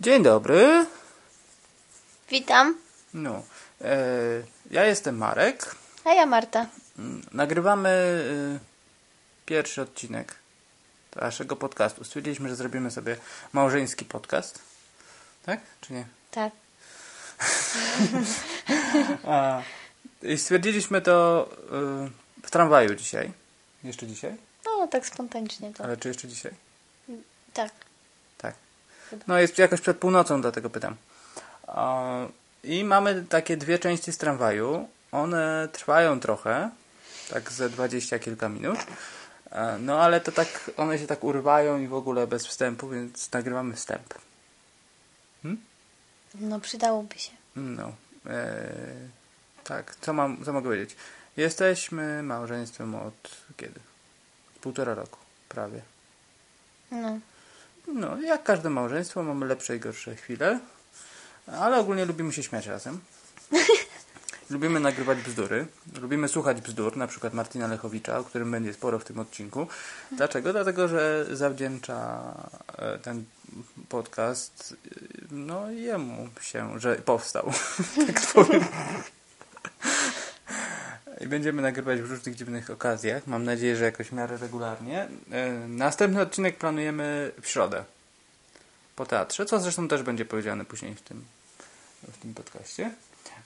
Dzień dobry. Witam. No, e, ja jestem Marek. A ja Marta. Mm, Nagrywamy e, pierwszy odcinek naszego podcastu. Stwierdziliśmy, że zrobimy sobie małżeński podcast. Tak? Czy nie? Tak. A, I stwierdziliśmy to e, w tramwaju dzisiaj. Jeszcze dzisiaj? No, tak spontanicznie to. Ale czy jeszcze dzisiaj? Tak. Tak. No jest jakoś przed północą, dlatego pytam. A, I mamy takie dwie części z tramwaju. One trwają trochę, tak ze dwadzieścia kilka minut. E, No ale to tak, one się tak urywają i w ogóle bez wstępu, więc nagrywamy wstęp. No, przydałoby się. No. E, tak, co, mam, co mogę powiedzieć? Jesteśmy małżeństwem od kiedy? Półtora roku, prawie. No. No, jak każde małżeństwo, mamy lepsze i gorsze chwile, ale ogólnie lubimy się śmiać razem. lubimy nagrywać bzdury, lubimy słuchać bzdur, na przykład Martina Lechowicza, o którym będzie sporo w tym odcinku. Dlaczego? Dlatego, że zawdzięcza e, ten podcast no jemu się, że powstał. tak powiem. I będziemy nagrywać w różnych dziwnych okazjach. Mam nadzieję, że jakoś w miarę regularnie. E, Następny odcinek planujemy w środę. Po teatrze, co zresztą też będzie powiedziane później w tym, w tym podcaście.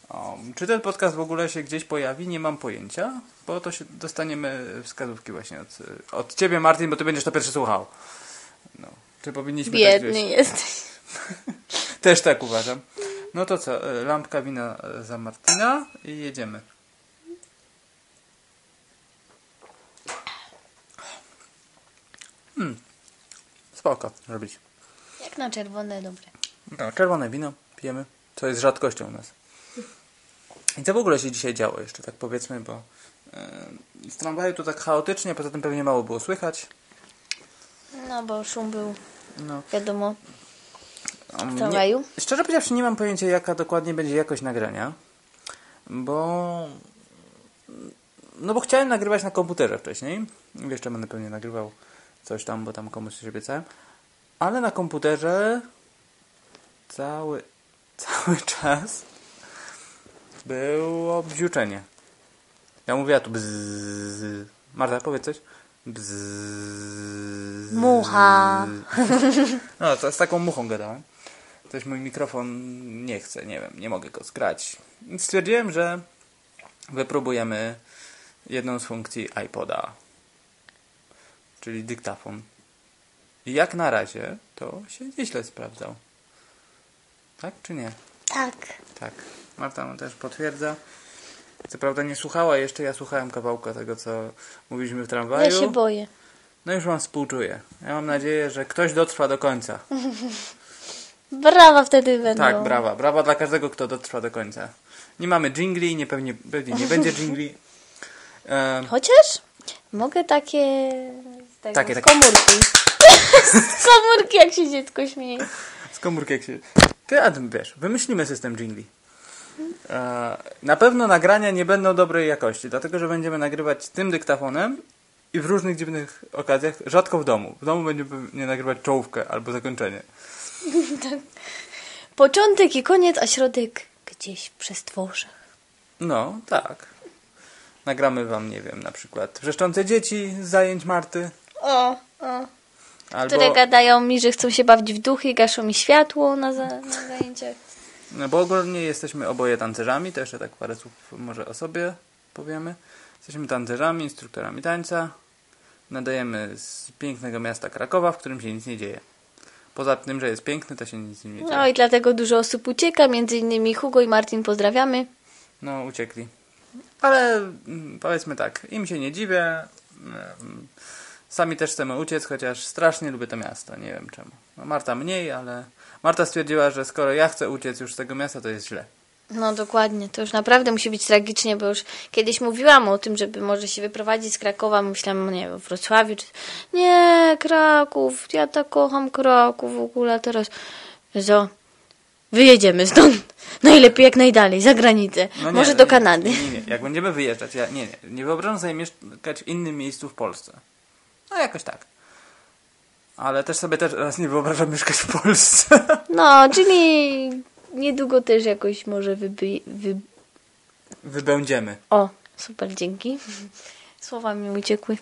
O, czy ten podcast w ogóle się gdzieś pojawi? Nie mam pojęcia, bo to się dostaniemy wskazówki właśnie od, od ciebie, Martin, bo ty będziesz to pierwszy słuchał. No. Czy powinniśmy tak Biedny gdzieś... jesteś. Też tak uważam. No to co, e, lampka wina e, za Martina i jedziemy. Hmm. Spoko, robić. Jak na czerwone, dobre. No, czerwone wino pijemy, co jest rzadkością u nas. I co w ogóle się dzisiaj działo jeszcze, tak powiedzmy, bo e, z tramwaju to tak chaotycznie, poza tym pewnie mało było słychać. No, bo szum był, No, wiadomo, w tramwaju. Nie, szczerze powiedziawszy, nie mam pojęcia, jaka dokładnie będzie jakość nagrania, bo. No bo chciałem nagrywać na komputerze wcześniej. Jeszcze będę pewnie nagrywał coś tam, bo tam komuś się obiecałem. Ale na komputerze cały, cały czas było bziuczenie. Ja mówię, a tu bzzz. Marta, powiedz coś. Bzzz. Mucha. No, to z taką muchą gadałem. Coś mój mikrofon nie chce, nie wiem, nie mogę go zgrać. Więc stwierdziłem, że wypróbujemy jedną z funkcji iPoda, czyli dyktafon. I jak na razie to się nieźle sprawdzał. Tak czy nie? Tak. Tak. Marta też potwierdza. Co prawda nie słuchała jeszcze, ja słuchałem kawałka tego, co mówiliśmy w Ja tramwaju. się boję. No już wam współczuję. Ja mam nadzieję, że ktoś dotrwa do końca. Brawa wtedy będą. Tak, brawa. Brawa dla każdego, kto dotrwa do końca. Nie mamy jingli, nie pewnie, pewnie nie będzie jingli. E, Chociaż mogę takie... Tego, Takie, z takie. komórki. z komórki, jak się dziecko śmieje. z komórki jak się... Ty, a ty wiesz, wymyślimy system jingli. E, na pewno nagrania nie będą dobrej jakości, dlatego, że będziemy nagrywać tym dyktafonem i w różnych dziwnych okazjach, rzadko w domu. W domu będziemy nie nagrywać czołówkę albo zakończenie. Początek i koniec, a środek gdzieś w przestworzach. No, tak. Nagramy wam, nie wiem, na przykład wrzeszczące dzieci z zajęć Marty. O, o. Albo... Które gadają mi, że chcą się bawić w duchy, gaszą mi światło na, za, na zajęciach. No bo ogólnie jesteśmy oboje tancerzami, to jeszcze tak parę słów może o sobie powiemy. Jesteśmy tancerzami, instruktorami tańca. Nadajemy z pięknego miasta Krakowa, w którym się nic nie dzieje. Poza tym, że jest piękny, to się nic nie dzieje. No i dlatego dużo osób ucieka, między innymi Hugo i Martin pozdrawiamy. No, uciekli. Ale mm, powiedzmy tak, im się nie dziwię. Sami też chcemy uciec, chociaż strasznie lubię to miasto. Nie wiem czemu. No, Marta mniej, ale Marta stwierdziła, że skoro ja chcę uciec już z tego miasta, to jest źle. No dokładnie, to już naprawdę musi być tragicznie, bo już kiedyś mówiłam o tym, żeby może się wyprowadzić z Krakowa, myślałam, nie wiem, w Wrocławiu, czy... Nie, Kraków, ja tak kocham Kraków w ogóle, teraz... Zo, wyjedziemy stąd. Najlepiej jak najdalej, za granicę. No nie, Może no do Kanady. Nie, nie, jak będziemy wyjeżdżać, ja nie, nie, nie wyobrażam sobie mieszkać w innym miejscu w Polsce. No jakoś tak. Ale też sobie teraz nie wyobrażam mieszkać w Polsce. No, czyli niedługo też jakoś może wyby... Wy... Wybędziemy. O, super, dzięki. Słowa mi uciekły.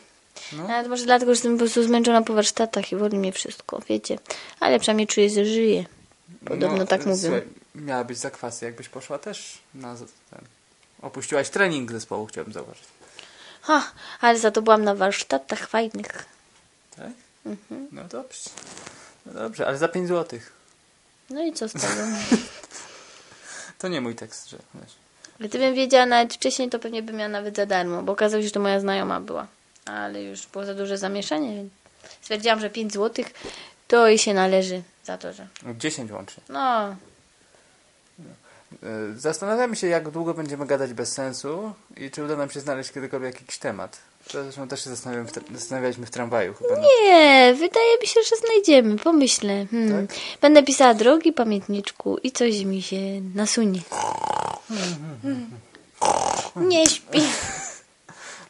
No. Nawet może dlatego, że jestem po prostu zmęczona po warsztatach i woli mnie wszystko, wiecie. Ale przynajmniej czuję, że żyję. Podobno No, tak mówią. Miała być zakwasy, jakbyś poszła też na ten. Opuściłaś trening zespołu, chciałbym zauważyć. Ha, ale za to byłam na warsztatach fajnych. Tak? Mhm. No dobrze. No dobrze, ale za 5 złotych. No i co z tego? To nie mój tekst, że wiesz. Gdybym wiedziała nawet wcześniej, to pewnie bym miała nawet za darmo, bo okazało się, że to moja znajoma była. Ale już było za duże zamieszanie, więc stwierdziłam, że 5 złotych to jej się należy za to, że... 10 łącznie. No, E, Zastanawiamy się, jak długo będziemy gadać bez sensu i czy uda nam się znaleźć kiedykolwiek jakiś temat. To zresztą też się zastanawiam zastanawialiśmy w tramwaju chyba. No. nie, wydaje mi się, że znajdziemy, pomyślę. Hmm. Tak? Będę pisała drogi pamiętniczku i coś mi się nasunie. Nie śpi.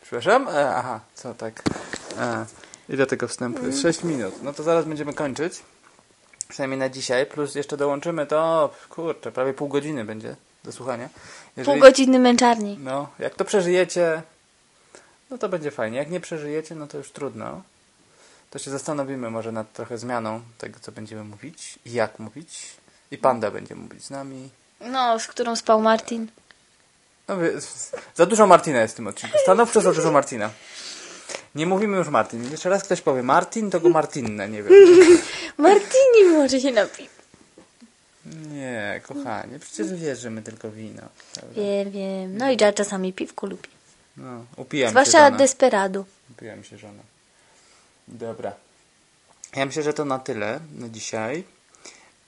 Przepraszam? E, aha, co tak. E, ile tego wstępu jest? 6 minut. No to zaraz będziemy kończyć. Przynajmniej na dzisiaj. Plus jeszcze dołączymy to, kurczę, prawie pół godziny będzie do słuchania. Pół godziny męczarni. No, jak to przeżyjecie, no to będzie fajnie. Jak nie przeżyjecie, no to już trudno. To się zastanowimy może nad trochę zmianą tego, co będziemy mówić i jak mówić. I Panda będzie mówić z nami. No, z którą spał Martin. No, za dużo Martina jest w tym odcinku. Stanowczo za dużo Martina. Nie mówimy już Martin. Jeszcze raz ktoś powie Martin, to go Martinne, nie wiem. Martini może się napi. Nie, kochanie, przecież wiesz, że my tylko wino. prawda? Wiem, wiem. No i ja czasami piwko lubię. No, upijam się Zwłaszcza żona. desperado. Upijam się żona. Dobra. Ja myślę, że to na tyle na dzisiaj.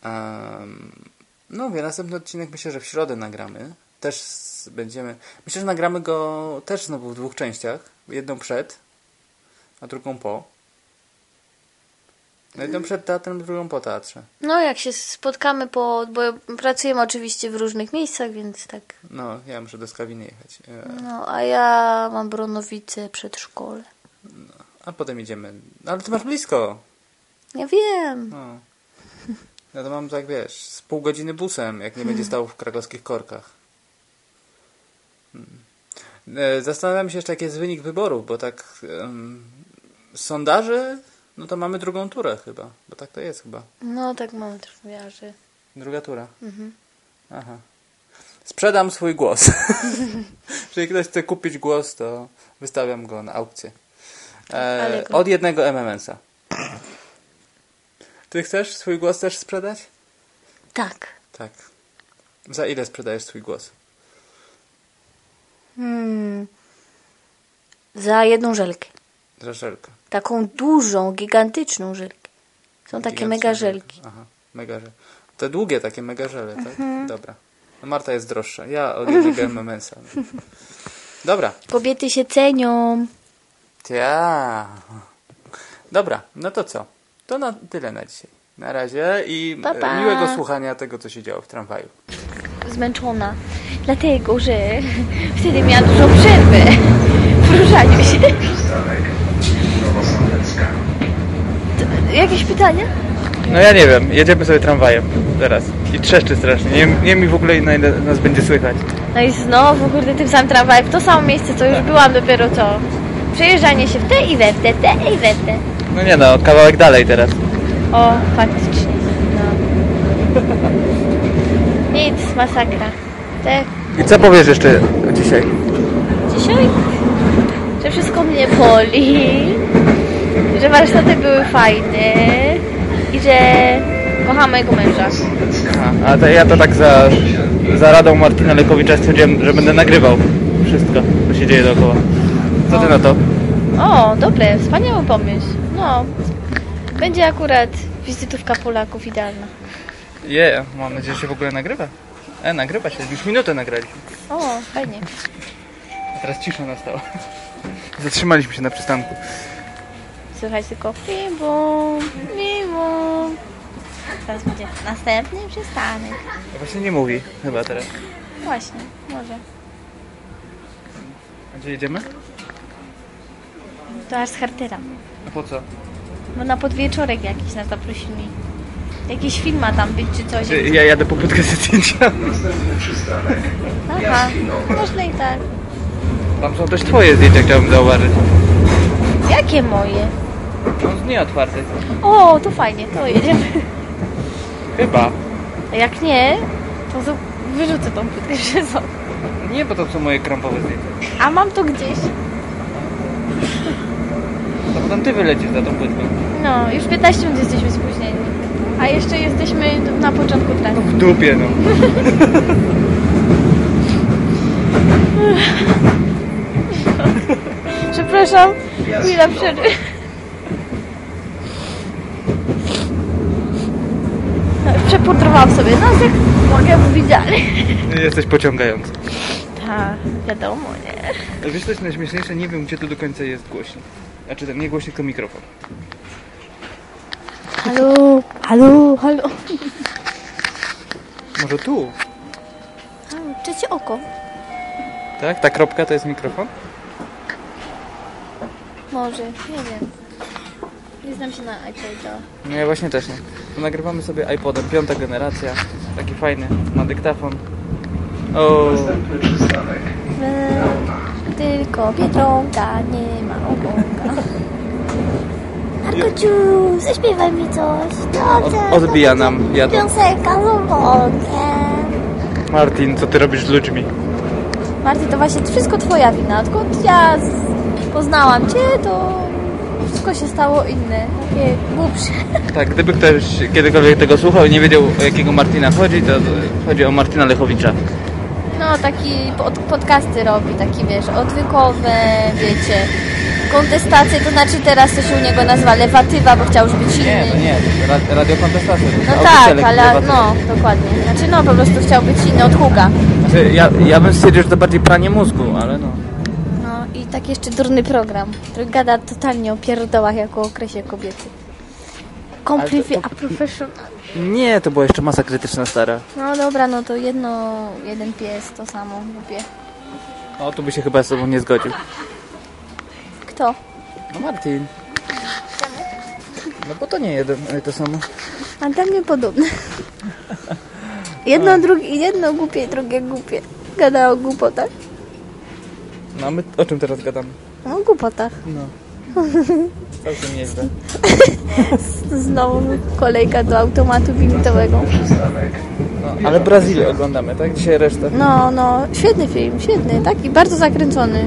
Um, no mówię, następny odcinek myślę, że w środę nagramy. Też będziemy... Myślę, że nagramy go też znowu w dwóch częściach. Jedną przed, a drugą po. No jedną przed teatrem, drugą po teatrze. No, jak się spotkamy po... Bo pracujemy oczywiście w różnych miejscach, więc tak. No, ja muszę do Skawiny jechać. E, No, a ja mam Bronowice przedszkole. A potem idziemy... No, ale ty masz blisko. Ja wiem. No. Ja to mam tak, wiesz, z pół godziny busem, jak nie będzie stał w krakowskich korkach. Hmm. E, Zastanawiam się jeszcze, jaki jest wynik wyborów, bo tak em, z sondaży, no to mamy drugą turę chyba, bo tak to jest chyba. No, tak mam też że Druga tura. Mhm. Aha. Sprzedam swój głos. Jeżeli ktoś chce kupić głos, to wystawiam go na aukcję. E, go- od jednego MMS-a. Ty chcesz swój głos też sprzedać? Tak. Tak. Za ile sprzedajesz swój głos? Hmm. Za jedną żelkę. Za żelkę. Taką dużą, gigantyczną żelkę. Są takie mega żelki. Aha, mega żel. Te długie takie mega żele, tak? Mhm. Dobra. No Marta jest droższa. Ja od jednego MMS-a. Dobra. Kobiety się cenią. Ja. Dobra, no to co? To na tyle na dzisiaj. Na razie i Pa, pa. e, miłego słuchania tego, co się działo w tramwaju. Zmęczona. Dlatego, że wtedy miała dużą przerwę w poruszaniu się. To, jakieś pytania? No ja nie wiem, jedziemy sobie tramwajem teraz i trzeszczy strasznie. Nie, nie mi w ogóle na ile nas będzie słychać. No i znowu, kurde, tym samym tramwajem, w to samo miejsce, co już byłam dopiero co. Przejeżdżanie się w te i we w te, te i we w te. No nie no, kawałek dalej teraz. O, faktycznie. No. Nic, masakra. Tak, I co powiesz jeszcze dzisiaj? dzisiaj? Że wszystko mnie boli, że warsztaty były fajne i że kocham mojego męża. A, to ja to tak za, za radą Martina Lekowicza stwierdziłem, że będę nagrywał wszystko, co się dzieje dookoła. Co ty na to? O, dobre, wspaniały pomysł. No, będzie akurat wizytówka Polaków idealna. Je, mam nadzieję, że się w ogóle nagrywa. E, nagrywa się, już minutę nagraliśmy. O, fajnie. A teraz cisza nastała. Zatrzymaliśmy się na przystanku. Słychać tylko bim bum, bim bum. teraz będzie następny przystanek. Właśnie nie mówi chyba teraz. Właśnie, może. A gdzie jedziemy? To aż z Hartera. A po co? Bo na podwieczorek jakiś nas zaprosili. Jakiś film ma tam być czy coś. Ja jadę po budkę zdjęcia. Aha, można i tak. Tam są też twoje zdjęcia, chciałbym zauważyć. Jakie moje? No z nieotwartych. O, to fajnie, to jedziemy. Chyba. A jak nie, to wyrzucę tą płytkę przez okno. Nie, bo to są moje krąpowe zdjęcia. A mam to gdzieś. To potem ty wylecisz za tą płytką. No, już 15 minut jesteśmy spóźnieni. A jeszcze jesteśmy na początku trasy. W dupie, no. Przepraszam, chwila przerwy. Przepudrowałam sobie nosek, mogę mówić dalej. Jesteś pociągający. Tak, wiadomo, nie? Wiesz, co jest najśmieszniejsze? Nie wiem, gdzie tu do końca jest głośnik. Znaczy, ten nie głośnik, to mikrofon. Halo, halo, halo. Może tu? A, Trzecie oko. Tak? Ta kropka to jest mikrofon? Może, nie wiem. Nie znam się na iPodzie. No ja właśnie też nie. Nagrywamy sobie iPodem, piąta generacja. Taki fajny, ma dyktafon. O, Tylko Biedronka nie ma ogonka. Markociu, zaśpiewaj mi coś. Dobrze. Od- odbija nam jadą. Piosenka z ogonkiem. Martin, co ty robisz z ludźmi? Marty, to właśnie wszystko twoja wina. Odkąd ja z... poznałam cię, to wszystko się stało inne. Takie głupsze. Tak, gdyby ktoś kiedykolwiek tego słuchał i nie wiedział o jakiego Martina chodzi, to chodzi o Martina Lechowicza. No, taki pod, podcasty robi, taki wiesz, odwykowe, wiecie, kontestacje, to znaczy teraz to się u niego nazywa lewatywa, bo chciał już być Nie, inny. to nie, to ra- radiokontestacja. to No tak, ale no, dokładnie. Znaczy no, po prostu chciał być inny od Huga. Znaczy, ja, ja bym stwierdził, że to bardziej pranie mózgu, ale no. Taki jeszcze durny program, który gada totalnie o pierdołach jako o okresie kobiety. Completely a professional. Nie, to była jeszcze masa krytyczna stara. No dobra, no to jedno, jeden pies, to samo, głupie. O, tu by się chyba z tobą nie zgodził. Kto? No Martin. No bo to nie jeden, ale to samo. A dla mnie podobne. Jedno, drugie, jedno głupie, drugie głupie. Gada o głupotach. No a my o czym teraz gadamy? No, o głupotach. No. Całkiem nieźle. Znowu kolejka do automatu wimitowego. No, ale Brazylię oglądamy, tak? Dzisiaj resztę. No, no, świetny film, świetny, taki bardzo zakręcony.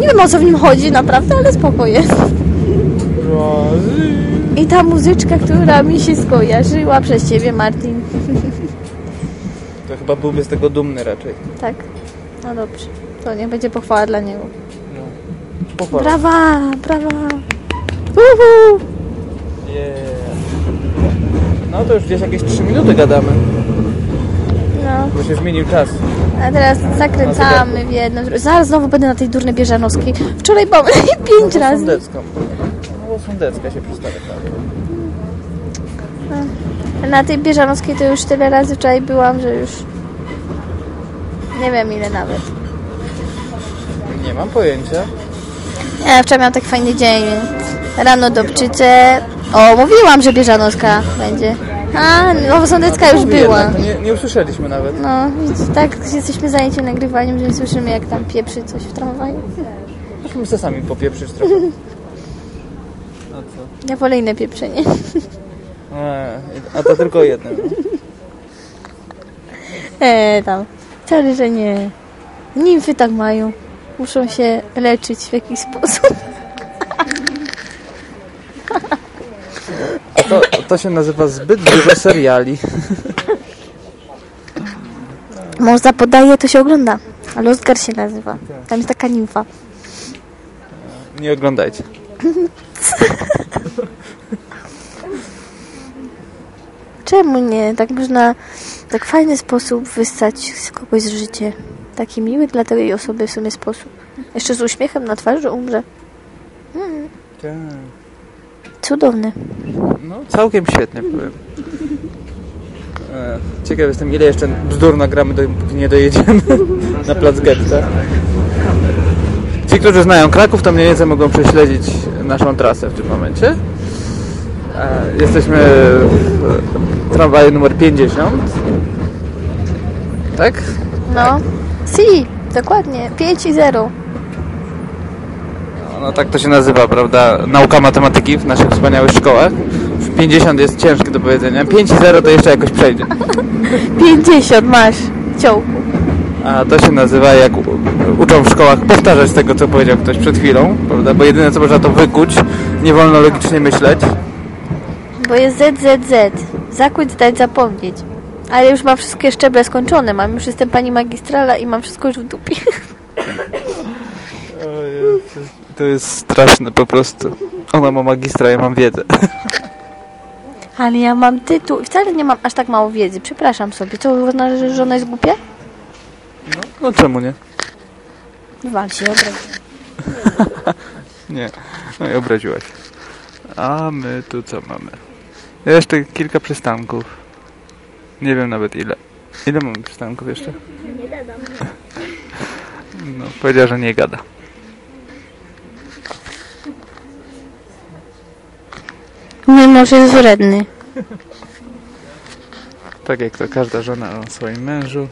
Nie wiem o co w nim chodzi naprawdę, ale spoko jest. I ta muzyczka, która mi się skojarzyła przez ciebie, Martin. To chyba byłby z tego dumny raczej. Tak, no dobrze. To niech będzie pochwała dla niego. No. Pochwała. Brawa, brawa. Uhu. Yeah. No to już gdzieś jakieś 3 minuty gadamy, No, bo się zmienił czas. a teraz zakręcamy w jedno. dru- Zaraz znowu będę na tej durnej Bieżanowskiej. Wczoraj byłam pięć razy. Sądecką. No bo Sądecka się przystawia. Tak. Na tej Bieżanowskiej to już tyle razy wczoraj byłam, że już nie wiem ile nawet. Nie mam pojęcia. Ja wczoraj miałam tak fajny dzień, rano do Pczyce. O, mówiłam, że Bieżanowska będzie. A, no Sądecka już Mówi była. nie, nie usłyszeliśmy nawet. No, widzisz, tak jesteśmy zajęci nagrywaniem, że nie słyszymy jak tam pieprzy coś w tramwaju. Musimy se sami popieprzyć trochę. A co? Ja wolę inne pieprzenie. E, a to tylko jedno. No. Eee, tam. Wcale, że nie. Nimfy tak mają. Muszą się leczyć w jakiś sposób. To, to się nazywa zbyt dużo seriali. Można podaje, to się ogląda. Ale Oscar się nazywa. Tam jest taka nimfa. Nie oglądajcie. Czemu nie? Tak można w tak fajny sposób wystać z kogoś z życie. Taki miły dla tej osoby w sumie sposób. Jeszcze z uśmiechem na twarzy, umrze. Tak. Cudowny. No, całkiem świetnie powiem. E, Ciekaw jestem, ile jeszcze bzdur nagramy, dopóki nie dojedziemy na plac Getta. Ci, którzy znają Kraków, to mniej więcej mogą prześledzić naszą trasę w tym momencie. Jesteśmy w tramwaju numer 50. Tak? No. Si, dokładnie. 5 i 0. No tak to się nazywa, prawda? Nauka matematyki w naszych wspaniałych szkołach. W 50 jest ciężkie do powiedzenia. 5 i 0 to jeszcze jakoś przejdzie. 50 masz. Ciołku. A to się nazywa, jak uczą w szkołach, powtarzać tego, co powiedział ktoś przed chwilą, prawda? Bo jedyne, co można to wykuć, nie wolno logicznie myśleć. Bo jest ZZZ. Zakłóć dać zapomnieć. Ale już mam wszystkie szczeble skończone. Mam już jestem pani magistrala i mam wszystko już w dupie. To jest straszne po prostu. Ona ma magistra, ja mam wiedzę. Ale ja mam tytuł i wcale nie mam aż tak mało wiedzy. Przepraszam sobie. Co uważasz, że ona jest głupia? No czemu nie? Wal się. Nie. No i obraziłaś. A my tu co mamy? Jeszcze kilka przystanków. Nie wiem nawet ile. Ile mamy przystanków jeszcze? Nie gadam. No, powiedziała, że nie gada. Mój mąż jest wredny. Tak jak to każda żona o swoim mężu.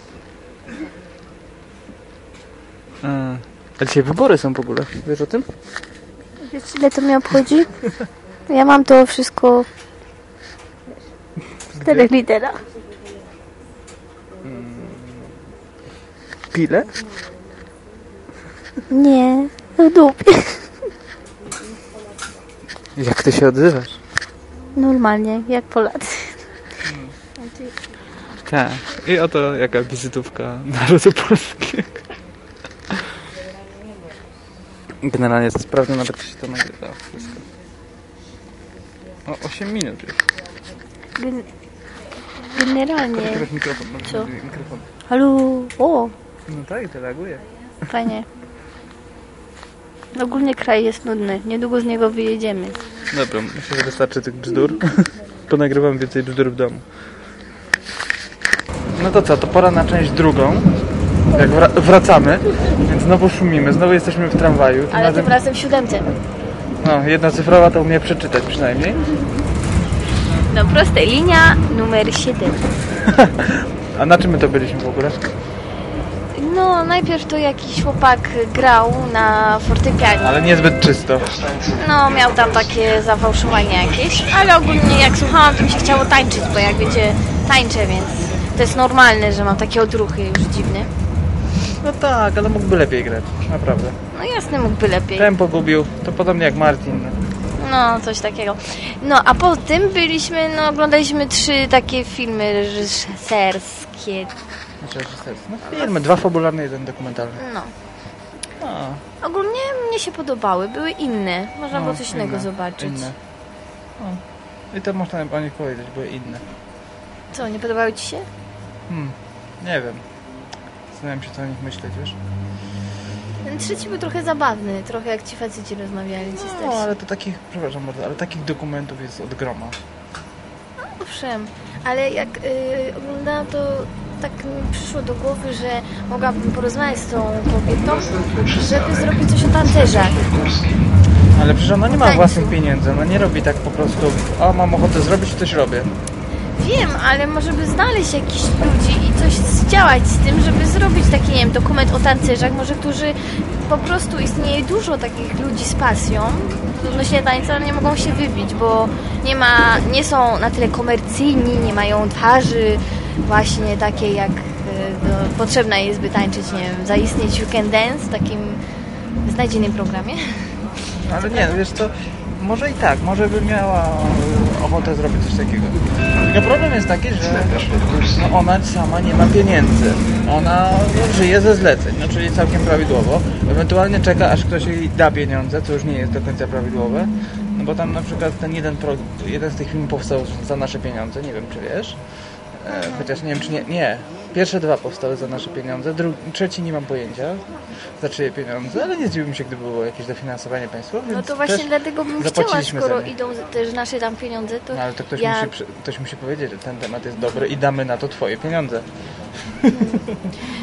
A, a dzisiaj wybory są w ogóle. Wiesz o tym? Wiesz ile to mnie obchodzi? Ja mam to wszystko czterech literach. Pile? Nie, w dupie. Jak ty się odzywasz? Normalnie, jak Polacy. Tak. I oto jaka wizytówka narodu polskiego. Generalnie to sprawdzę nawet, czy się to nagrywa. Wszystko. O, 8 minut już. Gen- generalnie. Teraz mikrofon. no, Co? Mikrofon. Halo, o, No tak, to reaguje. fajnie. Ogólnie kraj jest nudny. Niedługo z niego wyjedziemy. Dobra, myślę, że wystarczy tych bzdur. Ponagrywam więcej bzdur w domu. No to co, to pora na część drugą. Jak wra- wracamy, więc znowu szumimy, znowu jesteśmy w tramwaju. Tym Ale razem, tym razem w siódemce. no, jedna cyfrowa to umie przeczytać przynajmniej. No prostej linia numer 7. A na czym my to byliśmy w ogóle? No, najpierw to jakiś chłopak grał na fortepianie. Ale niezbyt czysto. No, miał tam takie zafałszowanie jakieś, ale ogólnie jak słuchałam, to mi się chciało tańczyć, bo jak wiecie, tańczę, więc to jest normalne, że mam takie odruchy już dziwne. No tak, ale mógłby lepiej grać, naprawdę. No jasne, mógłby lepiej. Tempo gubił, to podobnie jak Martin. No. No, coś takiego. No, a po tym byliśmy, no, oglądaliśmy trzy takie filmy reżyserskie. Znaczy, reżyserskie. no filmy, dwa fabularne, jeden dokumentalny. No. A, Ogólnie mnie się podobały, były inne. Można no, było coś innego inne, zobaczyć. Inne. No. I to można o nich powiedzieć, były inne. Co, nie podobały Ci się? Hmm, nie wiem. Zastanawiam się, co o nich myśleć, wiesz? Ten trzeci był trochę zabawny, trochę jak ci faceci rozmawiali. Ci No, starsi. ale to takich, przepraszam bardzo, ale takich dokumentów jest od groma. Owszem, ale jak y, oglądałam to, tak mi przyszło do głowy, że mogłabym porozmawiać z tą kobietą, żeby zrobić coś o tancerzach. Ale przecież ona nie ma własnych pieniędzy, ona nie robi tak po prostu, o mam ochotę zrobić, coś robię. Wiem, ale może by znaleźć jakichś ludzi i coś zdziałać z tym, żeby zrobić taki, nie wiem, dokument o tancerzach, może którzy po prostu istnieje dużo takich ludzi z pasją odnośnie tańca, ale nie mogą się wybić, bo nie ma, nie są na tyle komercyjni, nie mają twarzy właśnie takiej jak e, no, potrzebna jest, by tańczyć, nie wiem, zaistnieć You Can Dance w takim znajdzieniem programie. Ale nie, wiesz co, może i tak, może by miała e, ochotę zrobić coś takiego. Tylko problem jest taki, że no ona sama nie ma pieniędzy. Ona żyje ze zleceń, no czyli całkiem prawidłowo. Ewentualnie czeka, aż ktoś jej da pieniądze, co już nie jest do końca prawidłowe. No bo tam na przykład ten jeden, pro, jeden z tych filmów powstał za nasze pieniądze, nie wiem czy wiesz. E, chociaż nie wiem czy nie, nie, Pierwsze dwa powstały za nasze pieniądze, drugi, trzeci nie mam pojęcia za czyje pieniądze, ale nie zdziwiłbym się, gdyby było jakieś dofinansowanie państwowe. No to właśnie dlatego bym chciała, skoro idą też nasze tam pieniądze, to No ale to ktoś, ja... musi, ktoś musi powiedzieć, że ten temat jest dobry i damy na to twoje pieniądze.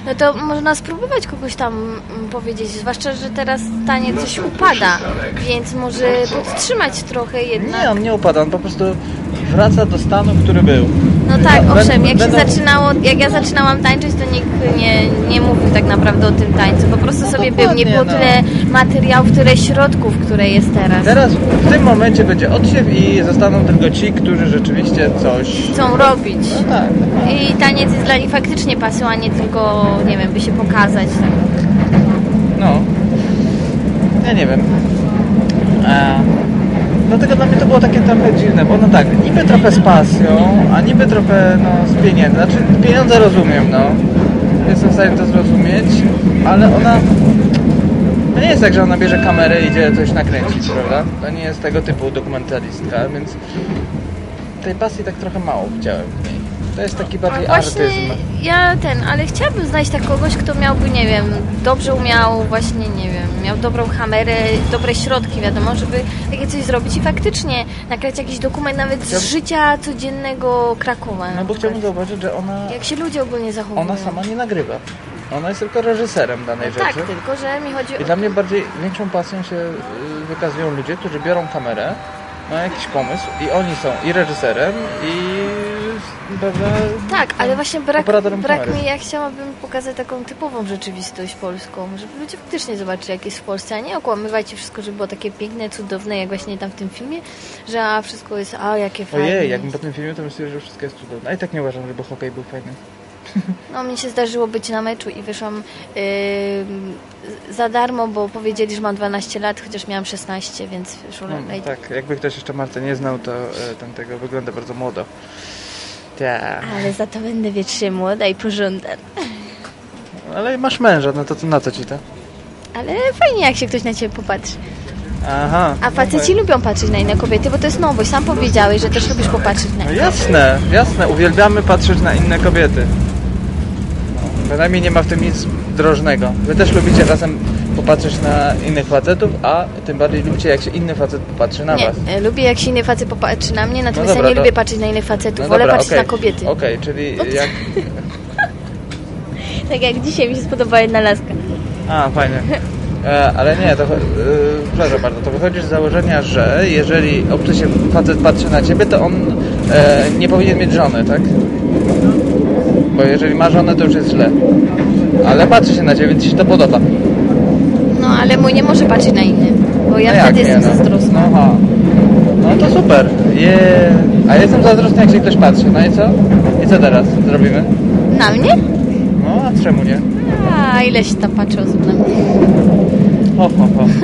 No to można spróbować kogoś tam mm, powiedzieć, zwłaszcza, że teraz tanie coś upada, więc może podtrzymać trochę jednak. Nie, on nie upada, on po prostu wraca do stanu, który był. No tak, owszem, jak się zaczynało, jak ja zaczynałam tańczyć, to nikt nie, nie mówił tak naprawdę o tym tańcu. Po prostu sobie był, nie było no. tyle materiałów, tyle środków, które jest teraz. Teraz w tym momencie będzie odsiew i zostaną tylko ci, którzy rzeczywiście coś... Chcą robić. No tak, I taniec jest dla nich faktycznie pasją, a nie tylko, nie wiem, by się pokazać. Tak. no. Ja nie wiem. E, dlatego dla mnie to było takie trochę dziwne, bo no tak, niby trochę z pasją, a niby trochę no, z pieniędzy. Znaczy pieniądze rozumiem, no. Jestem w stanie to zrozumieć, ale ona... To nie jest tak, że ona bierze kamerę i idzie coś nakręcić, prawda? To nie jest tego typu dokumentaristka, więc tej pasji tak trochę mało widziałem w niej. To jest taki bardziej właśnie artyzm. ja ten, ale chciałabym znaleźć tak kogoś, kto miałby, nie wiem, dobrze umiał właśnie, nie wiem, miał dobrą kamerę, dobre środki, wiadomo, żeby takie coś zrobić i faktycznie nagrać jakiś dokument nawet z Chciałbym- życia codziennego Krakowa. na No bo przykład. chciałbym zauważyć, że ona, Jak się ludzie ogólnie zachowują. ona sama nie nagrywa. Ona jest tylko reżyserem danej Tak, rzeczy. tylko że mi chodzi I o... dla mnie bardziej większą pasją się y, wykazują ludzie, którzy biorą kamerę, mają jakiś pomysł i oni są i reżyserem, i prawda, Tak, ale właśnie brak, brak mi, ja chciałabym pokazać taką typową rzeczywistość polską, żeby ludzie faktycznie zobaczyli, jak jest w Polsce, a nie okłamywać wszystko, żeby było takie piękne, cudowne, jak właśnie tam w tym filmie, że a wszystko jest, a jakie fajne. Ojej, jakbym po tym filmie to myślę, że wszystko jest cudowne. A i tak nie uważam, żeby hokej był fajny. No, mnie się zdarzyło być na meczu i wyszłam yy, za darmo, bo powiedzieli, że mam 12 lat, chociaż miałam 16, więc wyszło No, tak, jakby ktoś jeszcze Martę nie znał, to e, tamtego wygląda bardzo młodo. Tak. Ale za to będę wiecznie młoda i porządna. Ale masz męża, no to, to na co ci to? Ale fajnie, jak się ktoś na ciebie popatrzy. Aha. A faceci no, lubią patrzeć na inne kobiety, bo to jest nowość. Sam powiedziałeś, że też lubisz popatrzeć na No inne. jasne, jasne. Uwielbiamy patrzeć na inne kobiety. No, Bynajmniej nie ma w tym nic drożnego. Wy też lubicie czasem popatrzeć na innych facetów, a tym bardziej lubicie jak się inny facet popatrzy na Nie, was. e, lubię jak się inny facet popatrzy na mnie, natomiast dobra, ja nie to- lubię patrzeć na innych facetów, No wolę dobra, patrzeć okej. na kobiety. Okej, czyli Ups. jak... Tak jak dzisiaj mi się spodobała jedna laska. A, fajnie. E, ale nie, to, e, przepraszam bardzo, to wychodzi z założenia, że jeżeli obcy się facet patrzy na ciebie, to on e, nie powinien mieć żony, tak? Bo jeżeli ma żonę, to już jest źle. Ale patrzy się na ciebie, więc ci się to podoba. Ale mój nie może patrzeć na inny, bo ja No wtedy jak nie, jestem no? zazdrosna. Aha. No to super. Je... A ja jestem zazdrosny, jak się ktoś patrzy. No i co? I co teraz zrobimy? Na mnie? No, a czemu nie? A ile się tam patrzy osób na mnie? Ho, ho, ho.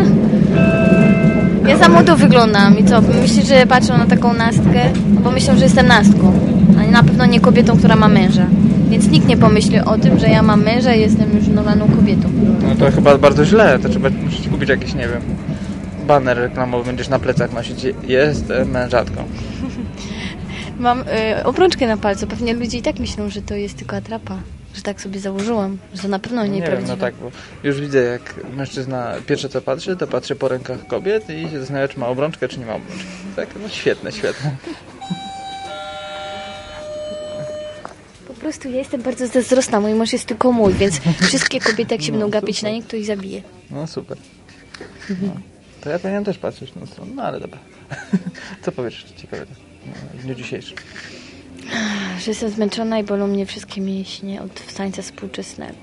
Ja za młodo wyglądam i co? Myślisz, że patrzą na taką nastkę? Bo myślą, że jestem nastką, a na pewno nie kobietą, która ma męża. Więc nikt nie pomyśli o tym, że ja mam męża i jestem już normalną kobietą. No to chyba bardzo źle. To trzeba musisz kupić jakiś, nie wiem, baner reklamowy, będziesz na plecach nosić. Jestem mężatką. Mam y, obrączkę na palcu. Pewnie ludzie i tak myślą, że to jest tylko atrapa. Że tak sobie założyłam. Że to na pewno No nie, nie wiem, no tak, bo już widzę, jak mężczyzna pierwsze co patrzy, to patrzy po rękach kobiet i się zastanawia, czy ma obrączkę, czy nie ma obrączki. Tak, no świetne, świetne. Prostu ja jestem bardzo zazdrosna. Mój mąż jest tylko mój, więc wszystkie kobiety, jak się będą gapić na niego, to ich zabije. No super. No. To ja powinienem też patrzeć w tą stronę, no ale dobra. Co powiesz ciekawego no, w dniu dzisiejszym? Że jestem zmęczona i bolą mnie wszystkie mięśnie od tańca współczesnego.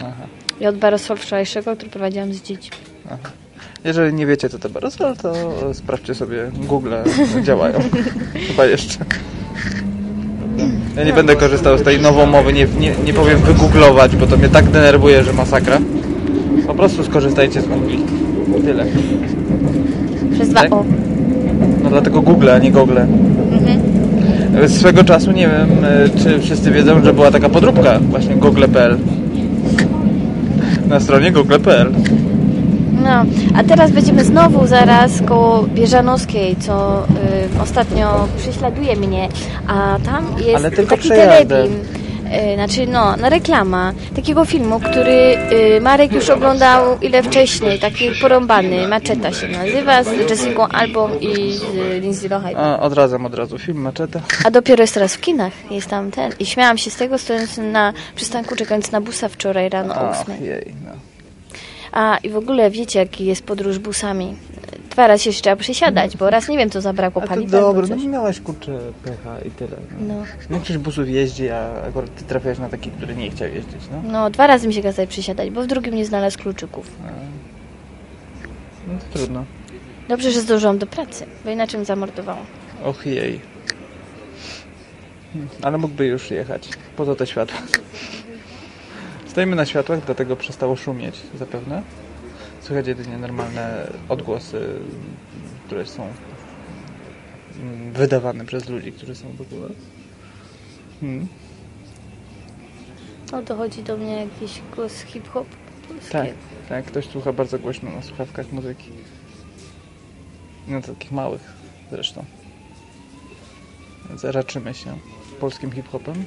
Aha, I od barosła wczorajszego, który prowadziłam z dziećmi. aha. Jeżeli nie wiecie, co to barosol, to sprawdźcie sobie, Google działają. Chyba jeszcze. Ja nie będę korzystał z tej nowomowy, nie, nie, nie powiem wygooglować, bo to mnie tak denerwuje, że masakra. Po prostu skorzystajcie z Google. Tyle. Przez dwa Tak? O. No dlatego Google, a nie Google. Mhm. Swego czasu nie wiem, e, czy wszyscy wiedzą, że była taka podróbka właśnie google.pl. Na stronie google.pl. No, a teraz będziemy znowu zaraz koło Bieżanowskiej, co y, ostatnio prześladuje mnie, a tam jest Ale tylko taki telebim. e, znaczy no, na reklama takiego filmu, który e, Marek już oglądał ile wcześniej, taki porąbany, Maczeta się nazywa, z Jessica Albą i z Lindsay Lohan. A, odradzam od razu film Maczeta. A dopiero jest teraz w kinach, jest tam ten. I śmiałam się z tego, stojąc na przystanku, czekając na busa wczoraj rano o Ach, 8. jej, no. A i w ogóle wiecie, jaki jest podróż busami. Dwa razy się jeszcze trzeba przesiadać, bo raz nie wiem, co zabrakło A paliwa. dobra, no coś. miałaś kurczę pecha i tyle. No. No. Większość busów jeździ, a akurat ty trafiałeś na taki, który nie chciał jeździć, no. no, dwa razy mi się kazali przesiadać, bo w drugim nie znalazł kluczyków. No to trudno. Dobrze, że zdążyłam do pracy, bo inaczej bym zamordowała. Och jej. Ale mógłby już jechać. Poza te światła. Stoimy na światłach, dlatego przestało szumieć zapewne. Słychać jedynie normalne odgłosy, które są mm, wydawane przez ludzi, którzy są wokół nas. Hmm. No, dochodzi do mnie jakiś głos hip-hop. Tak, tak. Ktoś słucha bardzo głośno na słuchawkach muzyki. No takich małych zresztą. Zaraczymy się polskim hip-hopem.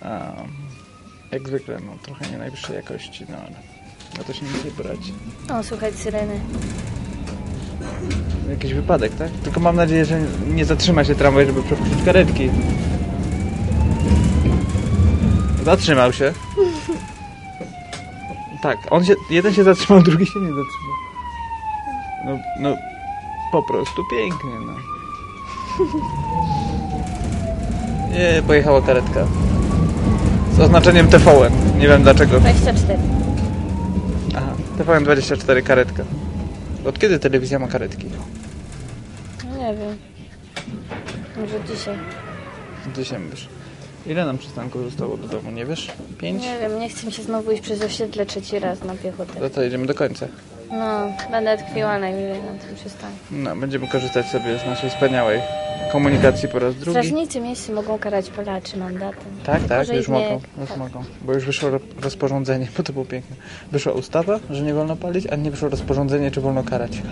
A, jak zwykle, no trochę nie najwyższej jakości, no ale na to się nic nie poradzi. O, słuchać syreny. Jakiś wypadek, tak? Tylko mam nadzieję, że nie zatrzyma się tramwaj, żeby przepuścić karetki. Zatrzymał się. Tak, on się, jeden się zatrzymał, drugi się nie zatrzymał. No, no, po prostu pięknie, no. Nie, pojechała karetka. Z oznaczeniem TVN. Nie wiem dlaczego. 24. Aha, TVN 24 karetka. Od kiedy telewizja ma karetki? No nie wiem. Może dzisiaj. Dzisiaj wiesz. Ile nam przystanków zostało do domu, nie wiesz? Pięć? Nie wiem, nie chcę mi się znowu iść przez osiedle trzeci raz na piechotę. No to jedziemy do końca. No, będę tkwiła najmilej na tym przystanku. No, będziemy korzystać sobie z naszej wspaniałej komunikacji po raz drugi. Strażnicy miejscy mogą karać palaczy mandatem. Tak, tak, już mogą, już tak. mogą. Bo już wyszło ro- rozporządzenie, bo to było piękne. Wyszła ustawa, że nie wolno palić, a nie wyszło rozporządzenie, czy wolno karać.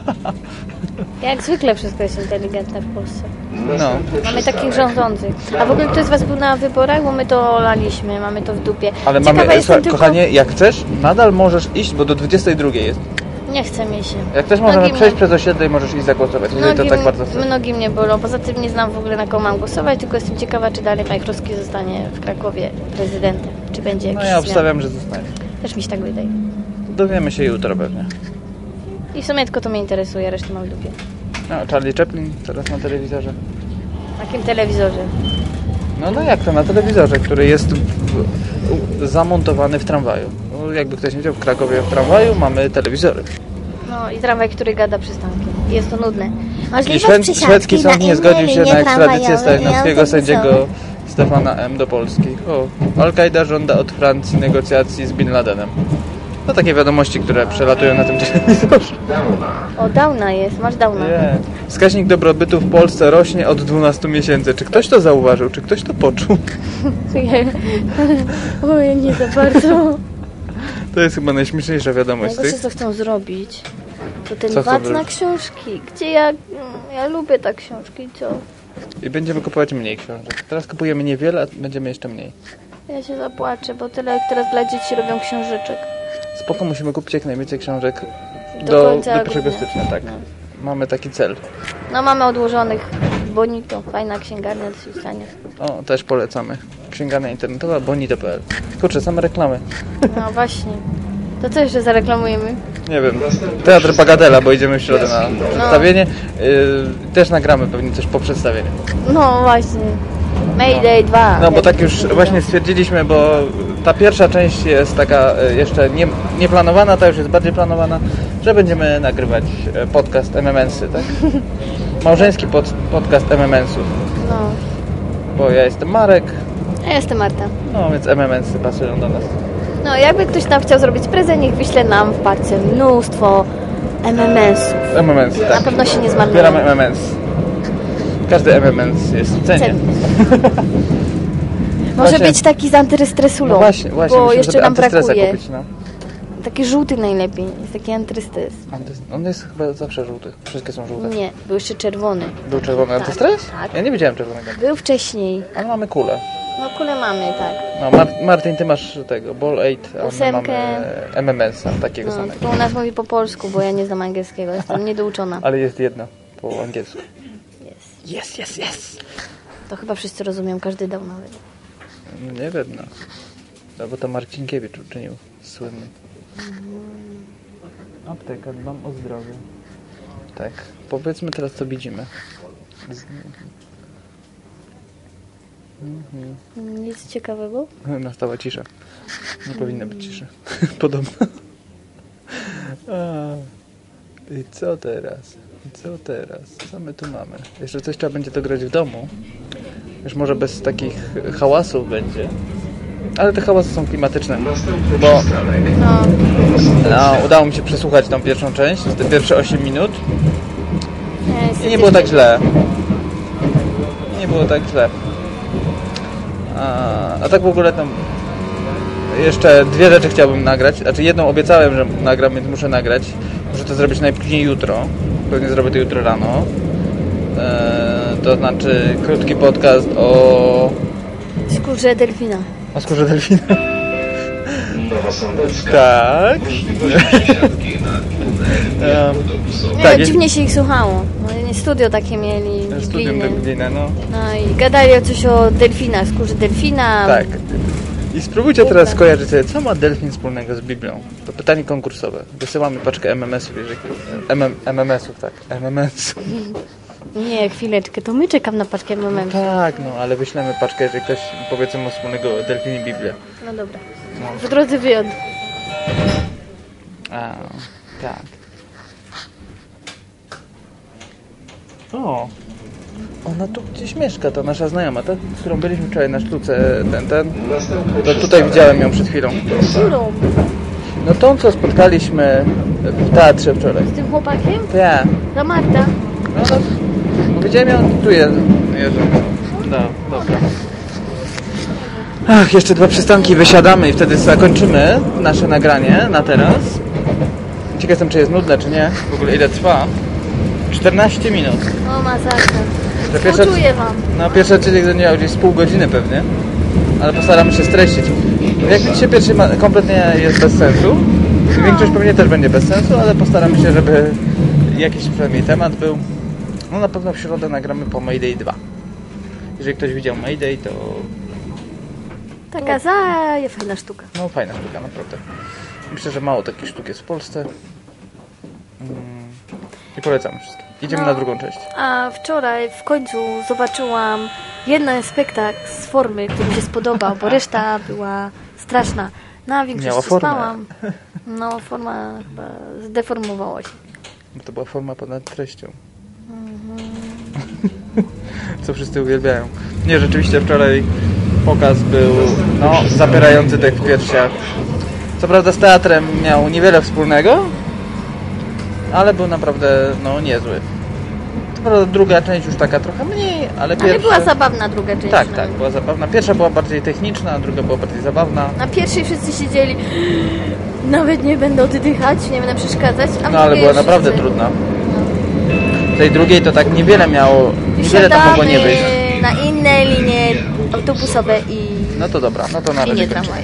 Jak zwykle wszystko jest inteligentne w Polsce. No, Mamy takich rządzących. A w ogóle ktoś z Was był na wyborach, bo my to laliśmy, mamy to w dupie. ale Ciekawa mamy, jestem słuchaj, tylko... kochanie, jak chcesz, nadal możesz iść, bo do 22 jest. Nie chce mi się. Jak chcesz, możemy Nogi przejść mnie- przez osiedle i możesz iść zagłosować, jeżeli to Nogi, tak bardzo chcesz. nogi mnie bolą. Poza tym nie znam w ogóle na kogo mam głosować, tylko jestem ciekawa, czy dalej Majchrowski zostanie w Krakowie prezydentem. Czy będzie No jakiś ja zmian. obstawiam, że zostanie. Też mi się tak wydaje. Dowiemy się jutro pewnie. I w sumie tylko to mnie interesuje, resztę mam w dupie. No, Charlie Chaplin teraz na telewizorze. Na jakim telewizorze? No, no jak to na telewizorze, który jest w, u, zamontowany w tramwaju. Jakby ktoś nie wiedział, w Krakowie w tramwaju mamy telewizory. No i tramwaj, który gada przystankiem. Jest to nudne. I szwed, szwedzki sąd nie zgodził się na ekstradycję tramwajowe i stalinowskiego autobusowe. sędziego Stefana M. do Polski. O, Al-Kaida żąda od Francji negocjacji z Bin Ladenem. To takie wiadomości, które przelatują na tym telewizorze. O, Downa jest, masz Downa. Nie. Wskaźnik dobrobytu w Polsce rośnie od 12 miesięcy. Czy ktoś to zauważył? Czy ktoś to poczuł? Oj, nie za bardzo. To jest chyba najśmieszniejsza wiadomość Najgorsze, co chcą zrobić, to ten Co VAT na książki. Gdzie ja, ja lubię tak książki, co? I będziemy kupować mniej książek. Teraz kupujemy niewiele, a będziemy jeszcze mniej. Ja się zapłaczę, bo tyle jak teraz dla dzieci robią książeczek. Spoko, musimy kupić jak najwięcej książek Do do, do, końca 1 grudnia. stycznia, tak. No. Mamy taki cel. No mamy odłożonych Bonito, fajna księgarnia dosyć tania. O, też polecamy. Księgarnia internetowa bonito.pl Kurczę, same reklamy. No właśnie. To co jeszcze zareklamujemy? Nie wiem, Teatr Bagatela, bo idziemy w środę na przedstawienie. Yy, też nagramy pewnie coś po przedstawieniu. No właśnie. Mayday 2. No bo tak już właśnie stwierdziliśmy, bo ta pierwsza część jest taka y, jeszcze nie, nieplanowana, ta już jest bardziej planowana, że będziemy nagrywać y, podcast MMS-y, tak? Małżeński pod, podcast MMS-ów, No. Bo ja jestem Marek, A ja jestem Marta. no więc MMS-y pasują do nas. No jakby ktoś nam chciał zrobić prezent, niech wyśle nam w parce mnóstwo MMS-ów. MMS, Na tak. pewno się nie Zbieramy zmarnują. MMS. Każdy MMS jest w cenie. Cenny. Może Właśnie- być taki z antystresulą, No właśnie, właśnie. bo musimy jeszcze nam brakuje. Kupić, no. Taki żółty najlepiej, jest taki antystres. Antys- On jest chyba zawsze żółty. Wszystkie są żółte. Nie, był jeszcze czerwony. Był czerwony antystres? tak. Ja nie widziałem czerwonego. Był wcześniej. Ale mamy kulę. No kule mamy, tak. No, Mar- Martin, ty masz tego, Ball 8, a my mamy MMS-a, takiego No, samego. to u nas mówi po polsku, bo ja nie znam angielskiego, jestem niedouczona. Ale jest jedno po angielsku. Jest. Yes, yes, yes. To chyba wszyscy rozumieją, każdy dał nawet. Nie wiem, no. No bo to Marcinkiewicz uczynił słynny. Apteka, dbam o zdrowie. Tak. Powiedzmy teraz, co widzimy. Z- Nic ciekawego? Nastała cisza. Nie powinno być ciszy. Podobno. A, I co teraz? I co teraz? Co my tu mamy? Jeszcze coś trzeba będzie dograć w domu. Już może bez takich hałasów będzie. Ale te hałasy są klimatyczne. Bo No, udało mi się przesłuchać tą pierwszą część, te pierwsze 8 minut. I nie było tak źle. Nie było tak źle. A, a tak w ogóle tam jeszcze dwie rzeczy chciałbym nagrać. Znaczy jedną obiecałem, że nagram, więc muszę nagrać. Muszę to zrobić najpóźniej jutro. Pewnie zrobię to jutro rano. E, to znaczy krótki podcast o, Skórze delfina. O skórze delfina. Nowa Sądecka. Tak. Nie, Tak, dziwnie się ich słuchało. No, nie studio takie mieli, Studium biblijne. biblijne, no. No i gadali o coś o delfinach, skórze delfina. Tak. I spróbujcie teraz skojarzyć sobie, co ma delfin wspólnego z Biblią. To pytanie konkursowe. Wysyłamy paczkę MMS-ów, jeżeli... MM, MMS-ów, tak. MMS. Nie, chwileczkę, to my czekam na paczkę MM. Tak, no, ale wyślemy paczkę, jeżeli ktoś powiedzmy ma wspólnego delfin i Biblię. No dobra. W drodze wyjąt. A, tak. O, ona tu gdzieś mieszka, to nasza znajoma, ta, z którą byliśmy wczoraj na sztuce, ten, ten. To tutaj widziałem ją przed chwilą. Którą? No tą, co spotkaliśmy w teatrze wczoraj. Z tym chłopakiem? Ja. To Marta. No, no, powiedziałem ją, tu jest. Jezu. No, dobra. Ach, jeszcze dwa przystanki wysiadamy i wtedy zakończymy nasze nagranie na teraz. Ciekaw jestem, czy jest nudne, czy nie. W ogóle ile trwa? 14 minut. O, masakra. To pierwsze, Współczuję wam. no, pierwszy odcinek będzie miał gdzieś z pół godziny pewnie. Ale postaramy się streścić. Jak widzicie, pierwszy ma, kompletnie jest bez sensu. Większość pewnie też będzie bez sensu, ale postaramy się, żeby jakiś przynajmniej temat był. No na pewno w środę nagramy po Mayday 2. Jeżeli ktoś widział Mayday, to Taka zaje fajna sztuka. no fajna sztuka, naprawdę. Myślę, że mało takich sztuk jest w Polsce. Mm. I polecam wszystkim. Idziemy No. na drugą część. A wczoraj w końcu zobaczyłam jeden spektakl z formy, który mi się spodobał, bo reszta była straszna. Na Miała formę. spałam. No, forma chyba zdeformowała się. To była forma ponad treścią. Co wszyscy uwielbiają. Nie, rzeczywiście wczoraj pokaz był no, zapierający dech w piersiach. Co prawda z teatrem miał niewiele wspólnego, ale był naprawdę no, niezły. Co prawda druga część już taka trochę mniej, ale pierwsza... Ale była zabawna druga część. Tak, no. tak, była zabawna. Pierwsza była bardziej techniczna, a druga była bardziej zabawna. Na pierwszej wszyscy siedzieli, nawet nie będę oddychać, nie będę przeszkadzać. No ale była naprawdę trudna. Tej drugiej to tak niewiele miało, niewiele tam mogło nie wyjść. na inne linie autobusowe i, No to dobra, no to na i razie nie kończymy.